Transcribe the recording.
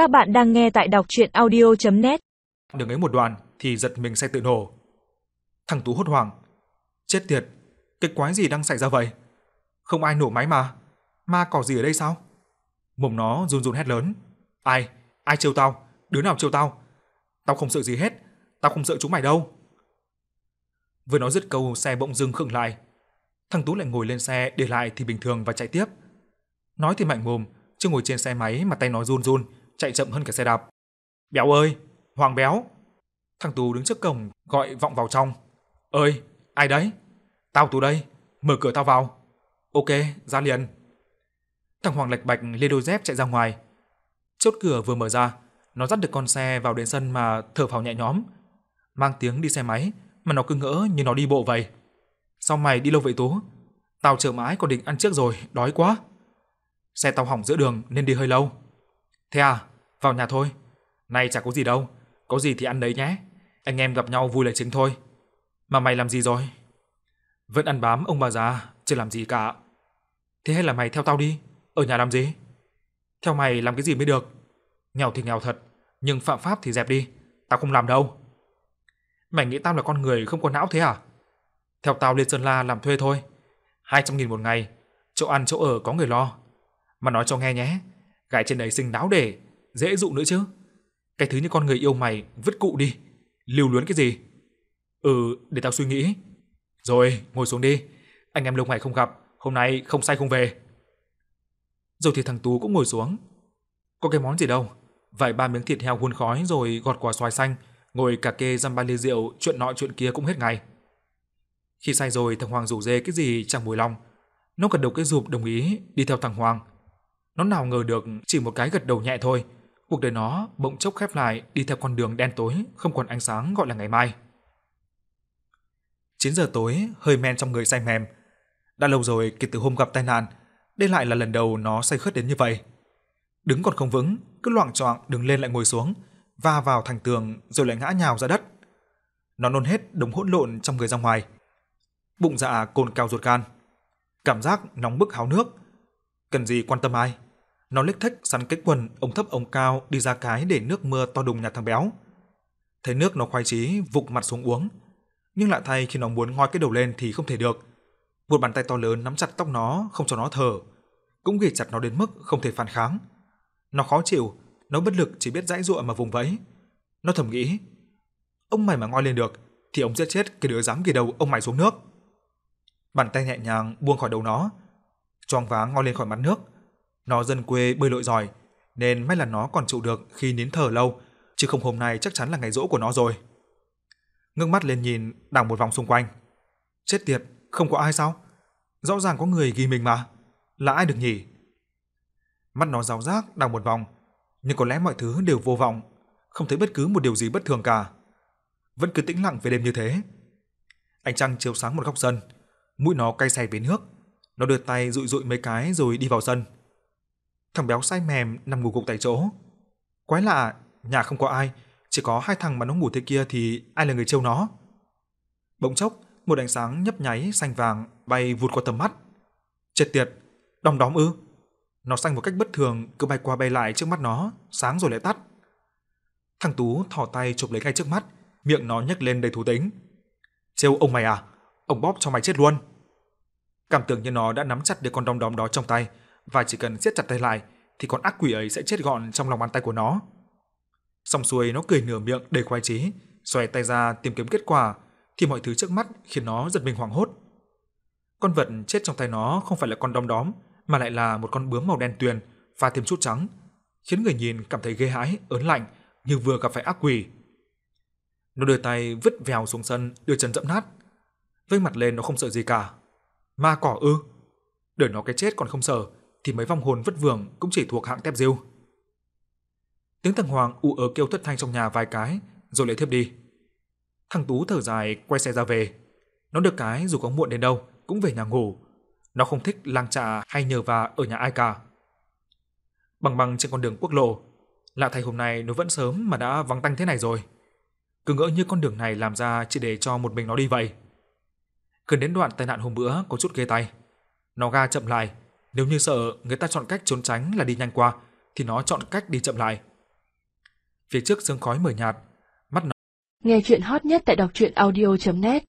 Các bạn đang nghe tại đọc chuyện audio.net Đường ấy một đoạn thì giật mình xe tự nổ. Thằng Tú hốt hoảng. Chết tiệt, cái quái gì đang xảy ra vậy? Không ai nổ máy mà. Ma cỏ gì ở đây sao? Mồm nó run run hét lớn. Ai? Ai trêu tao? Đứa nào trêu tao? Tao không sợ gì hết. Tao không sợ chúng mày đâu. Vừa nói dứt câu xe bỗng dưng khựng lại. Thằng Tú lại ngồi lên xe để lại thì bình thường và chạy tiếp. Nói thì mạnh mồm, chưa ngồi trên xe máy mà tay nó run run, chạy chậm hơn cả xe đạp. Béo ơi, Hoàng béo. Thằng Tú đứng trước cổng gọi vọng vào trong. Ơi, ai đấy? Tao Tú đây, mở cửa tao vào. Ok, ra liền. Thằng Hoàng lạch bạch lê đôi dép chạy ra ngoài. Chốt cửa vừa mở ra, nó dắt được con xe vào đến sân mà thở phào nhẹ nhõm. Mang tiếng đi xe máy mà nó cứ ngỡ như nó đi bộ vậy. Sao mày đi lâu vậy Tú? Tao chờ mãi còn định ăn trước rồi, đói quá. Xe tao hỏng giữa đường nên đi hơi lâu. Thế à, vào nhà thôi. nay chả có gì đâu, có gì thì ăn đấy nhé. Anh em gặp nhau vui là chính thôi. Mà mày làm gì rồi? Vẫn ăn bám ông bà già, chưa làm gì cả. Thế hay là mày theo tao đi, ở nhà làm gì? Theo mày làm cái gì mới được? Nghèo thì nghèo thật, nhưng phạm pháp thì dẹp đi, tao không làm đâu. Mày nghĩ tao là con người không có não thế à? Theo tao lên Sơn La làm thuê thôi. 200 nghìn một ngày, chỗ ăn chỗ ở có người lo. Mà nói cho nghe nhé, gái trên đấy xinh đáo để, dễ dụ nữa chứ. Cái thứ như con người yêu mày vứt cụ đi, lưu luyến cái gì? Ừ, để tao suy nghĩ. Rồi, ngồi xuống đi. Anh em lâu ngày không gặp, hôm nay không say không về. Rồi thì thằng Tú cũng ngồi xuống. Có cái món gì đâu, vài ba miếng thịt heo hun khói rồi gọt quả xoài xanh, ngồi cà kê răm ba ly rượu, chuyện nọ chuyện kia cũng hết ngày. Khi say rồi thằng Hoàng rủ dê cái gì chẳng mùi lòng, nó gật đầu cái rụp đồng ý đi theo thằng Hoàng. Nó nào ngờ được chỉ một cái gật đầu nhẹ thôi, cuộc đời nó bỗng chốc khép lại đi theo con đường đen tối không còn ánh sáng gọi là ngày mai. 9 giờ tối, hơi men trong người say mềm. Đã lâu rồi kể từ hôm gặp tai nạn, đây lại là lần đầu nó say khướt đến như vậy. Đứng còn không vững, cứ loạng choạng đứng lên lại ngồi xuống, va vào thành tường rồi lại ngã nhào ra đất. Nó nôn hết đống hỗn lộn trong người ra ngoài. Bụng dạ cồn cao ruột gan. Cảm giác nóng bức háo nước. Cần gì quan tâm ai? Nó lích thích sắn cái quần ống thấp ống cao đi ra cái để nước mưa to đùng nhà thằng béo. Thấy nước nó khoái chí vụt mặt xuống uống, nhưng lại thay khi nó muốn ngoi cái đầu lên thì không thể được. Một bàn tay to lớn nắm chặt tóc nó không cho nó thở, cũng ghì chặt nó đến mức không thể phản kháng. Nó khó chịu, nó bất lực chỉ biết dãy dụa mà vùng vẫy. Nó thầm nghĩ, ông mày mà ngoi lên được thì ông sẽ chết cái đứa dám ghi đầu ông mày xuống nước. Bàn tay nhẹ nhàng buông khỏi đầu nó, choàng váng ngoi lên khỏi mặt nước. Nó dân quê bơi lội giỏi, nên may là nó còn chịu được khi nín thở lâu, chứ không hôm nay chắc chắn là ngày rỗ của nó rồi. Ngước mắt lên nhìn đảo một vòng xung quanh. Chết tiệt, không có ai sao? Rõ ràng có người ghi mình mà. Là ai được nhỉ? Mắt nó giáo giác đảo một vòng, nhưng có lẽ mọi thứ đều vô vọng, không thấy bất cứ một điều gì bất thường cả. Vẫn cứ tĩnh lặng về đêm như thế. Ánh trăng chiếu sáng một góc sân, mũi nó cay xè với nước. Nó đưa tay dụi dụi mấy cái rồi đi vào sân. Thằng béo say mềm nằm ngủ gục tại chỗ. Quái lạ, nhà không có ai, chỉ có hai thằng mà nó ngủ thế kia thì ai là người trêu nó. Bỗng chốc, một ánh sáng nhấp nháy xanh vàng bay vụt qua tầm mắt. Chết tiệt, đom đóm ư? Nó xanh một cách bất thường cứ bay qua bay lại trước mắt nó, sáng rồi lại tắt. Thằng Tú thò tay chụp lấy ngay trước mắt, miệng nó nhếch lên đầy thú tính. Trêu ông mày à? Ông bóp cho mày chết luôn. Cảm tưởng như nó đã nắm chặt được con đom đóm đó trong tay và chỉ cần siết chặt tay lại thì con ác quỷ ấy sẽ chết gọn trong lòng bàn tay của nó. Xong xuôi nó cười nửa miệng đầy khoái chí, xoay tay ra tìm kiếm kết quả thì mọi thứ trước mắt khiến nó giật mình hoảng hốt. Con vật chết trong tay nó không phải là con đom đóm mà lại là một con bướm màu đen tuyền và thêm chút trắng, khiến người nhìn cảm thấy ghê hãi, ớn lạnh như vừa gặp phải ác quỷ. Nó đưa tay vứt vèo xuống sân, đưa chân dẫm nát. Vênh mặt lên nó không sợ gì cả. Ma cỏ ư? Đời nó cái chết còn không sợ, thì mấy vong hồn vất vưởng cũng chỉ thuộc hạng tép diêu. Tiếng thằng Hoàng u ớ kêu thất thanh trong nhà vài cái, rồi lại thiếp đi. Thằng Tú thở dài quay xe ra về. Nó được cái dù có muộn đến đâu cũng về nhà ngủ. Nó không thích lang trạ hay nhờ và ở nhà ai cả. Bằng bằng trên con đường quốc lộ, lạ thay hôm nay nó vẫn sớm mà đã vắng tanh thế này rồi. Cứ ngỡ như con đường này làm ra chỉ để cho một mình nó đi vậy. Gần đến đoạn tai nạn hôm bữa có chút ghê tay. Nó ga chậm lại, nếu như sợ người ta chọn cách trốn tránh là đi nhanh qua thì nó chọn cách đi chậm lại. Phía trước sương khói mờ nhạt, mắt nó Nghe chuyện hot nhất tại đọc truyện audio.net